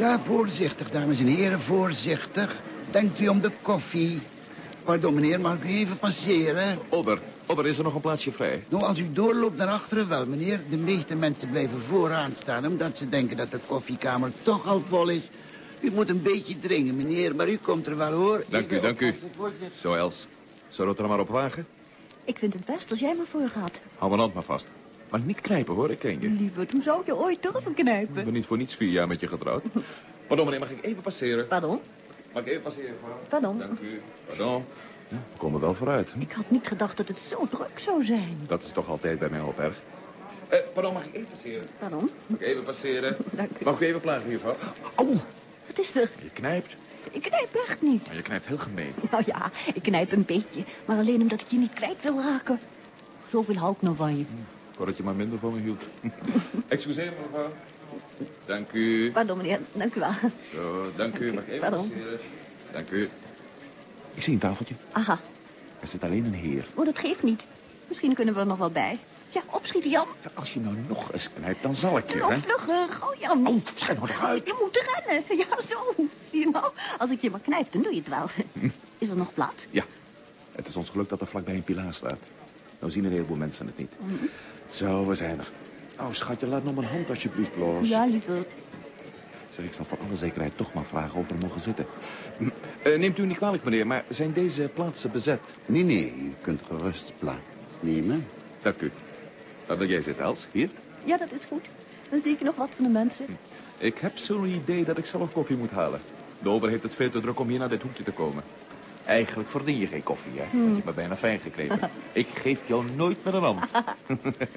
Ja, voorzichtig, dames en heren, voorzichtig. Denkt u om de koffie? Pardon, meneer, mag ik u even passeren? Ober, Ober, is er nog een plaatsje vrij? Nou, als u doorloopt naar achteren wel, meneer. De meeste mensen blijven vooraan staan... omdat ze denken dat de koffiekamer toch al vol is. U moet een beetje dringen, meneer, maar u komt er wel, hoor. Dank u, Even dank u. Zo, Els. Zullen we het er maar op wagen? Ik vind het best als jij me voor gaat. Hou mijn hand maar vast. Maar niet knijpen, hoor. Ik ken je. Ik Lieverd, hoe zou je ooit durven knijpen? ben niet voor niets vier jaar met je getrouwd. Pardon, meneer, mag ik even passeren? Pardon? Mag ik even passeren, mevrouw? Pardon? Dank u. Pardon. Ja, we komen wel vooruit. hè? Ik had niet gedacht dat het zo druk zou zijn. Dat is toch altijd bij mij op erg. Eh, pardon, mag ik even passeren? Pardon? Mag ik even passeren? Dank u. Mag ik even plagen, juffrouw? Au! Wat is er? Je knijpt. Ik knijp echt niet. Maar je knijpt heel gemeen. Nou ja, ik knijp een beetje. Maar alleen omdat ik je niet kwijt wil raken. Zoveel hou ik nog van je. Ik wou dat je maar minder van me hield. Excuseer, mevrouw. Dank u. Pardon, meneer. Dank u wel. Zo, dank u. Mag ik even Pardon. Dank u. Ik zie een tafeltje. Aha. Er zit alleen een heer. Oh, dat geeft niet. Misschien kunnen we er nog wel bij. Ja, opschieten, Jan. Als je nou nog eens knijpt, dan zal ik je, Nou, hè? vlugger. Gauw, Jan. Oh, schijn nou toch uit. Je moet rennen. Ja, zo. Zie je nou? Als ik je maar knijp, dan doe je het wel. Is er nog plaats? Ja, het is ons geluk dat er vlakbij een pilaar staat. Nou zien een heleboel mensen het niet. Zo, we zijn er. Oh, schatje, laat nog mijn hand alsjeblieft los. Ja, lieverd. Zeg, ik zal voor alle zekerheid toch maar vragen of we mogen zitten. Eh, neemt u niet kwalijk, meneer, maar zijn deze plaatsen bezet? Nee, nee, u kunt gerust plaatsnemen. Dank u. Waar wil jij zitten, Els? Hier? Ja, dat is goed. Dan zie ik nog wat van de mensen. Ik heb zo'n idee dat ik zelf koffie moet halen. De ober heeft het veel te druk om hier naar dit hoekje te komen. Eigenlijk verdien je geen koffie, hè? Dat je me bijna fijn gekregen. Ik geef jou nooit met een hand.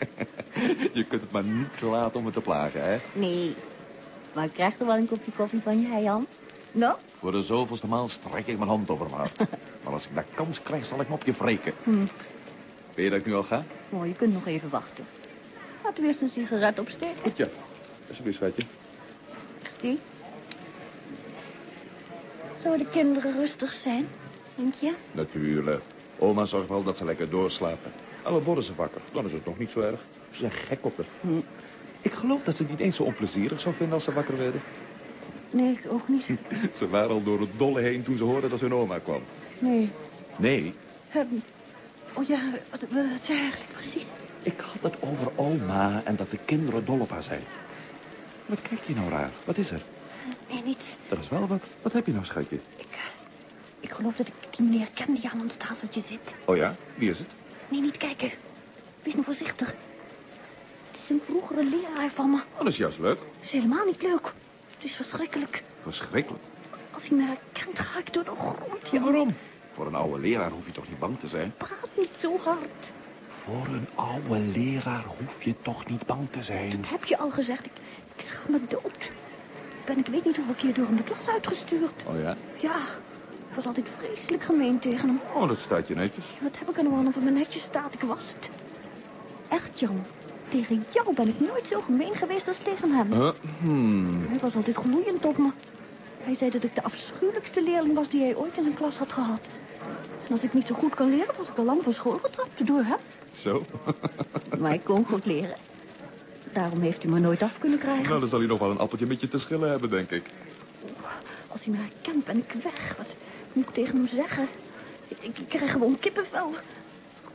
je kunt het maar niet laten om me te plagen, hè? Nee. Maar ik krijg er wel een kopje koffie van je, Jan? Nou? Voor de zoveelste maal strek ik mijn hand over me af. Maar als ik de kans krijg, zal ik me op je wreken. Weet je dat ik nu al ga? Oh, je kunt nog even wachten. Laten we eerst een sigaret opsteken. Goed, ja. Alsjeblieft, schatje. Zie. Zouden de kinderen rustig zijn, denk je? Natuurlijk. Oma zorgt wel dat ze lekker doorslapen. En dan worden ze wakker. Dan is het nog niet zo erg. Ze zijn gek op haar. Ik geloof dat ze het niet eens zo onplezierig zou vinden als ze wakker werden. Nee, ik ook niet. Ze waren al door het dolle heen toen ze hoorden dat hun oma kwam. Nee. Nee, Ehm, oh ja, wat, wat zei eigenlijk precies? ik had het over oma en dat de kinderen dol op haar zijn. Wat kijk je nou raar? Wat is er? Nee, niets. Dat is wel wat. Wat heb je nou, schatje? Ik, geloof dat ik die meneer ken die aan ons tafeltje zit. Oh ja? Wie is het? Nee, niet kijken. Wees nou voorzichtig. Het is een vroegere leraar van me. Oh, dat is juist leuk. Het is helemaal niet leuk. Het is verschrikkelijk. Verschrikkelijk. Als hij me herkent, ga ik door de grond. Ja, waarom? Voor een oude leraar hoef je toch niet bang te zijn? Praat niet zo hard. Voor een oude leraar hoef je toch niet bang te zijn? Dat heb je al gezegd. Ik, ik schaam me dood. Ik ben ik weet niet hoeveel keer door hem de klas uitgestuurd. Oh ja? Ja, ik was altijd vreselijk gemeen tegen hem. Oh, dat staat je netjes. Wat heb ik er nou aan of het me netjes staat? Ik was het. Echt, Jan. Tegen jou ben ik nooit zo gemeen geweest als tegen hem. Huh? Hmm. Hij was altijd gloeiend op me. Hij zei dat ik de afschuwelijkste leerling was die hij ooit in zijn klas had gehad. En als ik niet zo goed kan leren, was ik al lang van school getrapt door hem. Zo? Maar ik kon goed leren. Daarom heeft hij me nooit af kunnen krijgen. Nou, dan zal hij nog wel een appeltje met je te schillen hebben, denk ik. Als hij me herkent, ben ik weg. Wat moet ik tegen hem zeggen? Ik, ik, krijg gewoon kippenvel.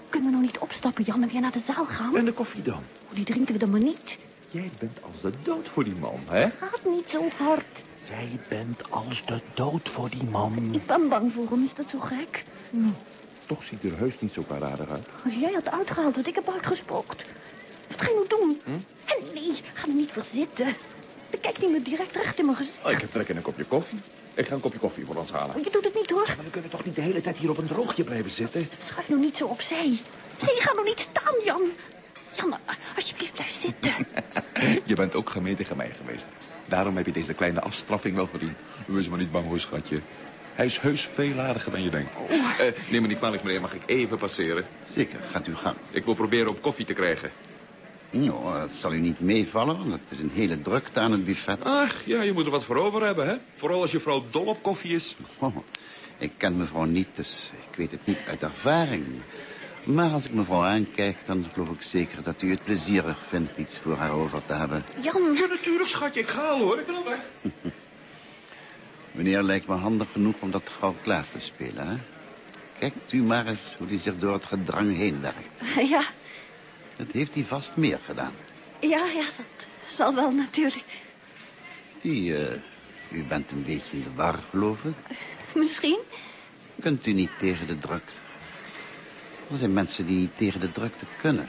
Kunnen we nou niet opstappen, Jan, en weer naar de zaal gaan? En de koffie dan? Oh, die drinken we dan maar niet. Jij bent als de dood voor die man, hè? Gaat niet zo hard. Jij bent als de dood voor die man. Ik ben bang voor hem, is dat zo gek? Toch ziet er heus niet zo kwaadaardig uit. Als jij had uitgehaald wat ik heb uitgespookt. Wat ga je nou doen? Hm? En nee, ga er niet voor zitten. Dan kijkt hij me direct recht in mijn gezicht. Oh, ik heb trek in een kopje koffie. Ik ga een kopje koffie voor ons halen. Je doet het niet, hoor. Maar we kunnen toch niet de hele tijd hier op een droogje blijven zitten? Schuif nou niet zo opzij. Nee, ga nou niet staan, Jan. Jan, alsjeblieft, blijf zitten. Je bent ook gemeen tegen mij geweest. Daarom heb je deze kleine afstraffing wel verdiend. Wees maar niet bang hoor, schatje. Hij is heus veel aardiger dan je denkt. Eh, neem me niet kwalijk, meneer. Mag ik even passeren? Zeker, gaat u gang. Ik wil proberen op koffie te krijgen. Nou, dat zal u niet meevallen, want het is een hele drukte aan het buffet. Ach, ja, je moet er wat voor over hebben, hè? Vooral als je vrouw dol op koffie is. Oh, ik ken mevrouw niet, dus ik weet het niet uit ervaring. Maar als ik mevrouw aankijk, dan geloof ik zeker dat u het plezierig vindt iets voor haar over te hebben. Jan, Ja, natuurlijk, schatje. Ik ga al, hoor. Ik ben al weg. Meneer lijkt me handig genoeg om dat gauw klaar te spelen, hè? Kijkt u maar eens hoe hij zich door het gedrang heen werkt. Ja, Dat heeft hij vast meer gedaan. ja, ja, dat zal wel natuurlijk. U, eh, u bent een beetje in de war, geloof ik. Misschien. Kunt u niet tegen de drukte? Er zijn mensen die niet tegen de drukte kunnen.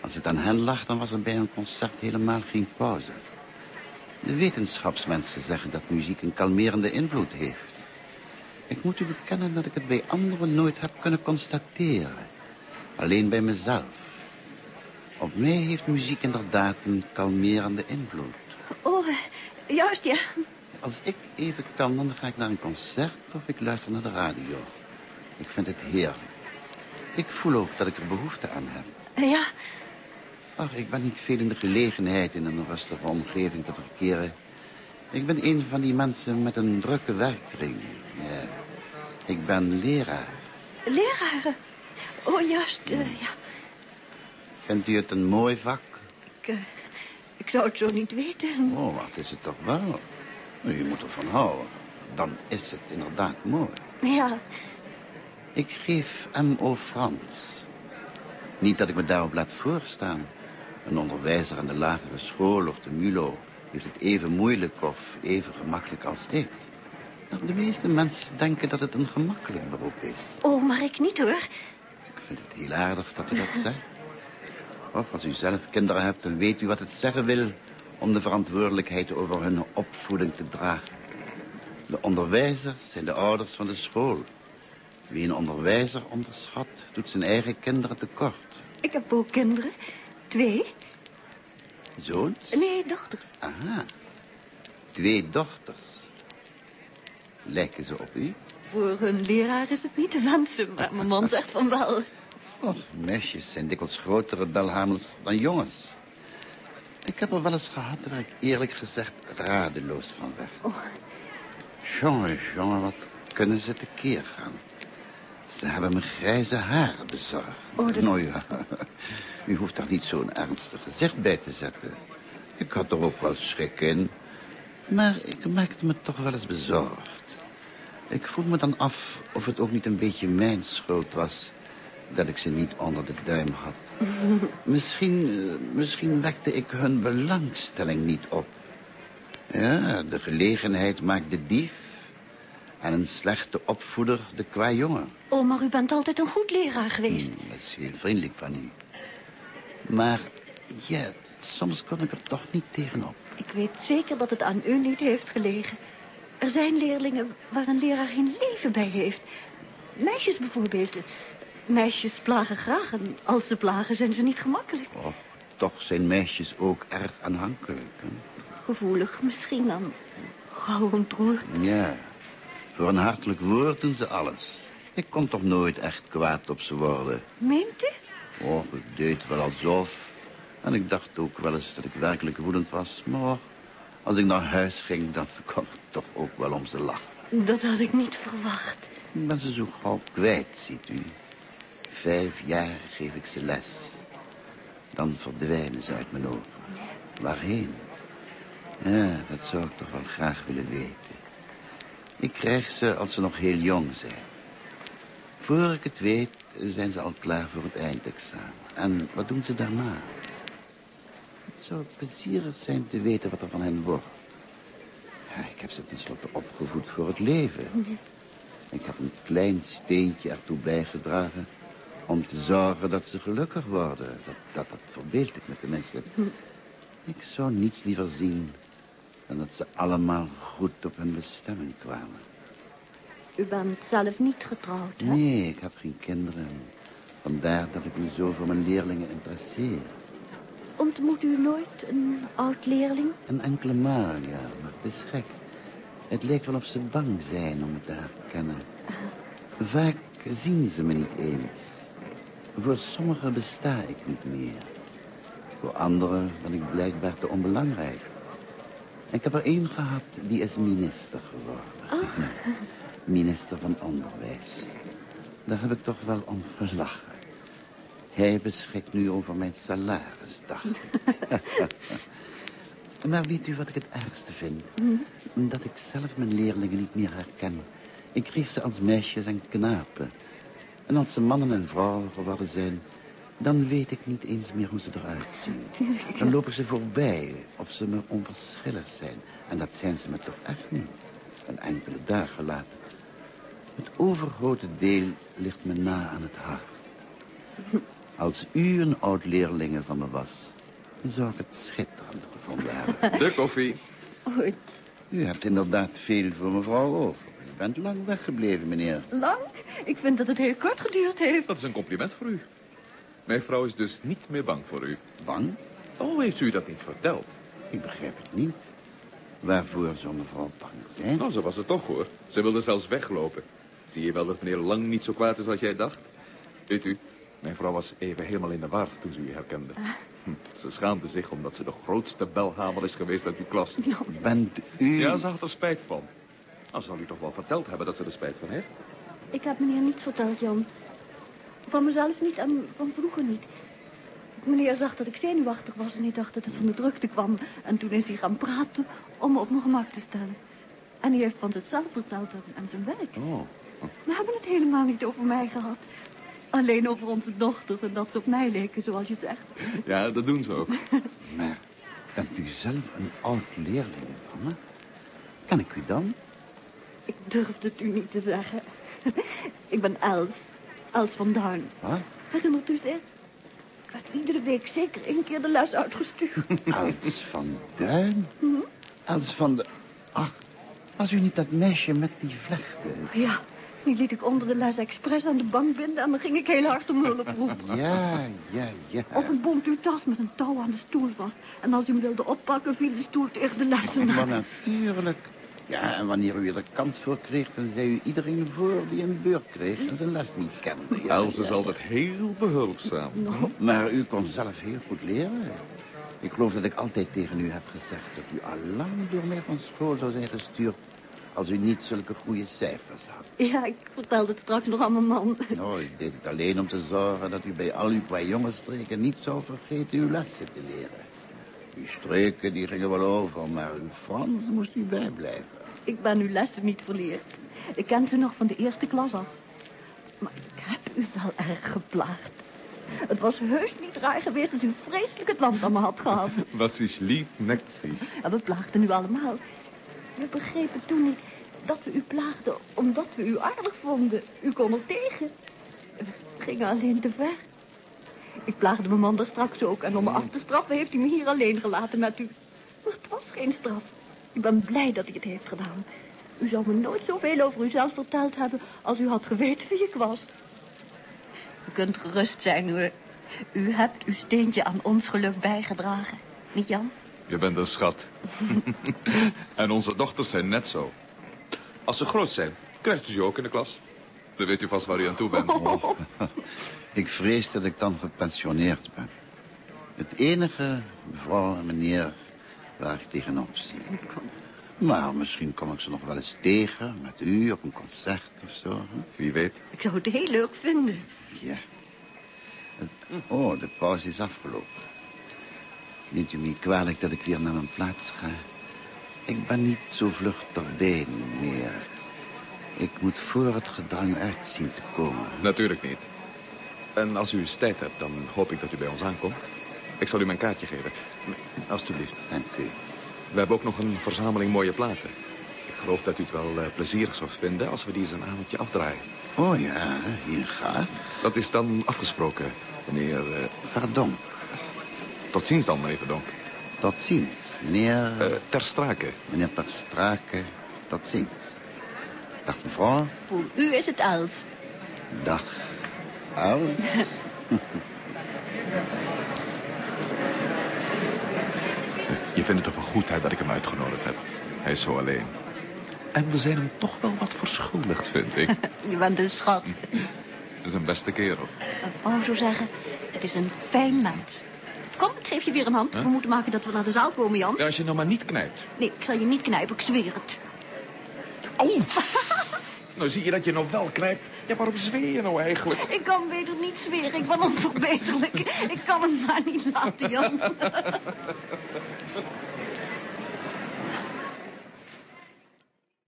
Als het aan hen lag, dan was er bij een concert helemaal geen pauze. De wetenschapsmensen zeggen dat muziek een kalmerende invloed heeft. Ik moet u bekennen dat ik het bij anderen nooit heb kunnen constateren. Alleen bij mezelf. Op mij heeft muziek inderdaad een kalmerende invloed. Oh, juist, ja. Als ik even kan, dan ga ik naar een concert of ik luister naar de radio. Ik vind het heerlijk. Ik voel ook dat ik er behoefte aan heb. Ja, Ach, ik ben niet veel in de gelegenheid in een rustige omgeving te verkeren. Ik ben een van die mensen met een drukke werkkring. Ja. Ik ben leraar. leraren. Oh, juist, eh, ja. Vindt u het een mooi vak? Ik, eh, ik zou het zo niet weten. Oh, wat is het toch wel? U moet ervan houden. Dan is het inderdaad mooi. Ja, Ik geef M.O. Frans. Niet dat ik me daarop laat voorstaan. Een onderwijzer aan de lagere school of de MULO... heeft het even moeilijk of even gemakkelijk als ik. Nou, De meeste mensen denken dat het een gemakkelijk beroep is. oh, maar ik niet hoor. Ik vind het heel aardig dat u dat zegt. Als u zelf kinderen hebt, dan weet u wat het zeggen wil... om de verantwoordelijkheid over hun opvoeding te dragen. De onderwijzers zijn de ouders van de school. Wie een onderwijzer onderschat, doet zijn eigen kinderen tekort. Ik heb ook kinderen. Twee. Zoons? Nee, dochters. Aha. Twee dochters. Lijken ze op u? Voor een leraar is het niet te wensen, maar mijn man zegt van wel. Och, meisjes zijn dikwijls grotere belhamels dan jongens. Ik heb er wel eens gehad waar ik eerlijk gezegd radeloos van werd. Oh. Jongen, jongen, wat kunnen ze tekeer gaan. Ze hebben me grijze haren bezorgd. Oh, dat- Nou ja, u hoeft daar niet zo'n ernstig gezicht bij te zetten. Ik had er ook wel schrik in. Maar ik maakte me toch wel eens bezorgd. Ik vroeg me dan af of het ook niet een beetje mijn schuld was... dat ik ze niet onder de duim had. misschien, eh, misschien wekte ik hun belangstelling niet op. Ja, de gelegenheid maakt de dief... en een slechte opvoeder de kwajongen. Oh, maar u bent altijd een goed leraar geweest. Hmm, dat is heel vriendelijk van u. Maar, ja, soms kon ik er toch niet tegenop. Ik weet zeker dat het aan u niet heeft gelegen. Er zijn leerlingen waar een leraar geen leven bij heeft. Meisjes bijvoorbeeld. Meisjes plagen graag en als ze plagen zijn ze niet gemakkelijk. Oh, toch zijn meisjes ook erg aanhankelijk. Hè? Gevoelig misschien dan gauw ontroerd. Ja, voor een hartelijk woord doen ze alles. Ik kon toch nooit echt kwaad op ze worden. Meent u? Oh, ik deed wel alsof. En ik dacht ook wel eens dat ik werkelijk woedend was. Maar als ik naar huis ging, dan kon ik toch ook wel om ze lachen. Dat had ik niet verwacht. Ik ben ze zo gauw kwijt, ziet u. Vijf jaar geef ik ze les. Dan verdwijnen ze uit mijn ogen. Waarheen? Ja, dat zou ik toch wel graag willen weten. Ik krijg ze als ze nog heel jong zijn. Voor ik het weet, zijn ze al klaar voor het eindexamen. En wat doen ze daarna? Het zou plezierig zijn te weten wat er van hen wordt. Ja, ik heb ze tenslotte opgevoed voor het leven. Ik heb een klein steentje ertoe bijgedragen om te zorgen dat ze gelukkig worden. Dat, dat, dat verbeeld ik me tenminste. Ik zou niets liever zien dan dat ze allemaal goed op hun bestemming kwamen. U bent zelf niet getrouwd, hè? Nee, ik heb geen kinderen. Vandaar dat ik me zo voor mijn leerlingen interesseer. Ontmoet u nooit een oud leerling? Een enkele maal, ja, maar het is gek. Het lijkt wel of ze bang zijn om me te herkennen. Vaak zien ze me niet eens. Voor sommigen besta ik niet meer. Voor anderen ben ik blijkbaar te onbelangrijk. Ik heb er één gehad, die is minister geworden. Minister van Onderwijs. Daar heb ik toch wel om gelachen. Hij beschikt nu over mijn salaris, dacht ik. Maar weet u wat ik het ergste vind? Dat ik zelf mijn leerlingen niet meer herken. Ik kreeg ze als meisjes en knapen. En als ze mannen en vrouwen geworden zijn... dan weet ik niet eens meer hoe ze eruit zien. Dan lopen ze voorbij of ze me onverschillig zijn. En dat zijn ze me toch echt niet. Een enkele dagen later. Het overgrote deel ligt me na aan het hart. Als u een oud-leerlinge van me was... dan zou ik het schitterend gevonden hebben. De koffie. Ooit. U hebt inderdaad veel voor mevrouw over. U bent lang weggebleven, meneer. Lang? Ik vind dat het heel kort geduurd heeft. Dat is een compliment voor u. Mijn vrouw is dus niet meer bang voor u. Bang? Oh, heeft u dat niet verteld? Ik begrijp het niet. Waarvoor zou mevrouw bang zijn? Nou, zo was het toch, hoor. Ze wilde zelfs weglopen. Zie je wel dat meneer Lang niet zo kwaad is als jij dacht? Weet u, mijn vrouw was even helemaal in de war toen ze u herkende. Hm, Ze schaamde zich omdat ze de grootste belhamel is geweest uit uw klas. Bent u... Ja, ze had er spijt van. Nou, zal u toch wel verteld hebben dat ze er spijt van heeft? Ik heb meneer niets verteld, Jan. Van mezelf niet en van vroeger niet. Meneer zag dat ik zenuwachtig was en hij dacht dat het van de drukte kwam. En toen is hij gaan praten om me op mijn gemak te stellen. En hij heeft van het zelf verteld aan, aan zijn werk. Oh. We hebben het helemaal niet over mij gehad. Alleen over onze dochters en dat ze op mij leken, zoals je zegt. Ja, dat doen ze ook. Maar bent u zelf een oud-leerling van me? Kan ik u dan? Ik durfde het u niet te zeggen. Ik ben Els. Els van Duin. Wat? Herinnert u zich? Ik werd iedere week zeker één keer de les uitgestuurd. Els van Duin? Els van de... Ach, was u niet dat meisje met die vlechten? Ja, die liet ik onder de les expres aan de bank binden... en dan ging ik heel hard om hulp roepen. Ja, ja, ja. Of ik bond uw tas met een touw aan de stoel vast. En als u hem wilde oppakken, viel de stoel tegen de lessenaar. Maar natuurlijk. Ja, en wanneer u er de kans voor kreeg, dan zei u iedereen voor die een beurt kreeg en zijn les niet kende. Ja, Els is ja. altijd heel behulpzaam. Maar u kon zelf heel goed leren. Ik geloof dat ik altijd tegen u heb gezegd dat u al lang door mij van school zou zijn gestuurd als u niet zulke goede cijfers had. ja, ik vertelde het straks nog aan mijn man. Nou, ik deed het alleen om te zorgen dat u bij al uw kwajongensstreken niet zou vergeten uw lessen te leren. Uw streken die gingen wel over, maar uw Frans moest u bijblijven. Ik ben uw lessen niet verleerd. Ik ken ze nog van de eerste klas af. Maar ik heb u wel erg geplaagd. Het was heus niet raar geweest als u vreselijk het land aan me had gehad. Was is lief, ze. En we plaagden u allemaal. We begrepen toen niet dat we u plaagden omdat we u aardig vonden. U kon er tegen. We gingen alleen te ver. Ik plaagde mijn man daar straks ook. En om me af te straffen heeft hij me hier alleen gelaten met u. Maar het was geen straf. Ik ben blij dat hij het heeft gedaan. U zou me nooit zoveel over uzelf verteld hebben... als u had geweten wie ik was. U kunt gerust zijn, hoor. U hebt uw steentje aan ons geluk bijgedragen. Niet, Jan? Je bent een schat. en onze dochters zijn net zo. Als ze groot zijn, krijgt u ze ook in de klas. Dan weet u vast waar u aan toe bent. Ik vrees dat ik dan gepensioneerd ben. Het enige, mevrouw en meneer, waar ik tegenop zie. Maar misschien kom ik ze nog wel eens tegen, met u op een concert of zo. hè? Wie weet. Ik zou het heel leuk vinden. Ja. Oh, de pauze is afgelopen. Neemt u me niet kwalijk dat ik weer naar mijn plaats ga? Ik ben niet zo vlug ter been meer. Ik moet voor het gedrang uit zien te komen. Natuurlijk niet. En als u eens tijd hebt, dan hoop ik dat u bij ons aankomt. Ik zal u mijn kaartje geven. Alsjeblieft. Dank u. We hebben ook nog een verzameling mooie platen. Ik geloof dat u het wel eh, plezierig zou vinden als we die eens een avondje afdraaien. Oh ja, hier gaat. Dat is dan afgesproken, meneer... eh, Pardon. tot ziens dan, meneer Verdonk. Tot ziens, meneer... Ter strake. Meneer Ter Strake, tot ziens. Dag mevrouw. Voor u is het Els. Dag. Els. Je vindt het toch wel goed hè, dat ik hem uitgenodigd heb. Hij is zo alleen. En we zijn hem toch wel wat verschuldigd, vind ik. Je bent een schat. Dat is een beste kerel. Een vrouw zou zeggen, het is een fijn mens. Kom, ik geef je weer een hand. We moeten maken dat we naar de zaal komen, Jan. Ja, als je nou maar niet knijpt. Nee, ik zal je niet knijpen, ik zweer het. Oeh! nou zie je dat je nog wel knijpt. Ja, waarom zweer je nou eigenlijk? Ik kan beter niet zweren, ik ben onverbeterlijk. Ik kan hem maar niet laten, Jan.